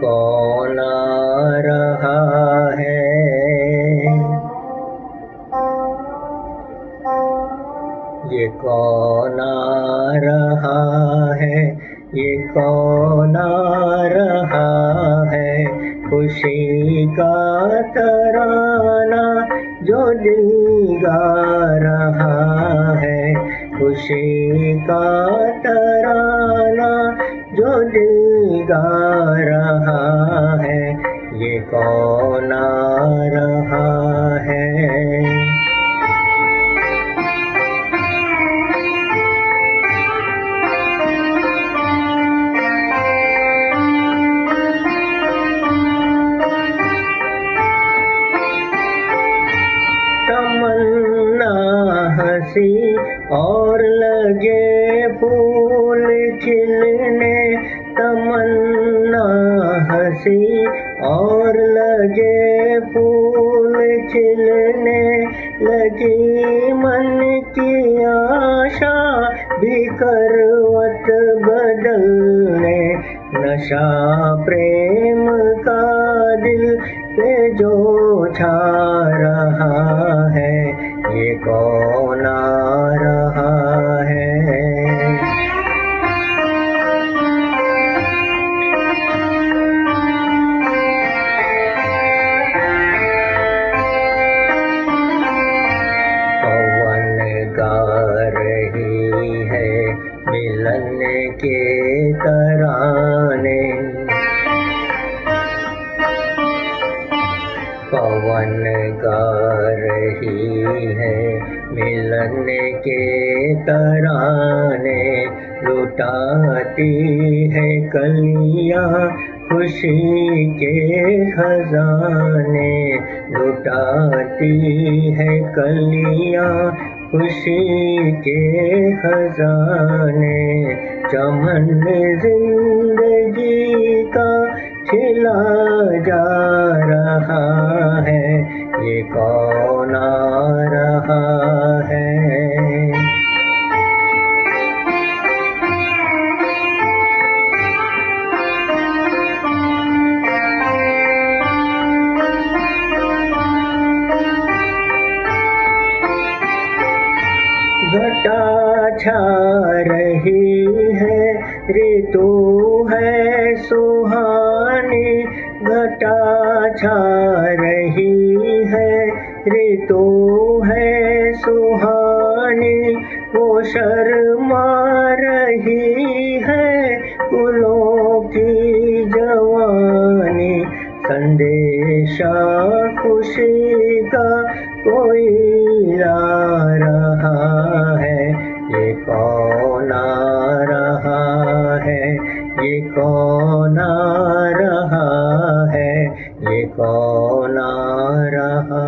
कौन आ रहा है? ये कौन आ रहा है? ये कौन आ रहा है? खुशी का तराना, जो दिल गा रहा है खुशी का तराना जो दिल गा कौन आ रहा है? तमन्ना हँसी और लगे फूल खिलने तमन्ना हँसी और लगे फूल खिलने लगी मन की आशा भी करवत बदलने। नशा प्रेम का दिल पे जो छा रहा है ये कौन पवन गा रही है। मिलन के तराने लुटाती है कलिया, खुशी के खजाने लुटाती है कलिया, खुशी के खजाने। चमन ज़िंदगी का खिला जा कौन रहा है? घटा छा रही है ऋतु है सुहानी घटा छा तो है सुहानी, वो शर्मा रही है फूलों की जवानी। संदेशा खुशी का कोई ला रहा है, ये कौन आ रहा है? ये कौन आ रहा है? ये कौन आ रहा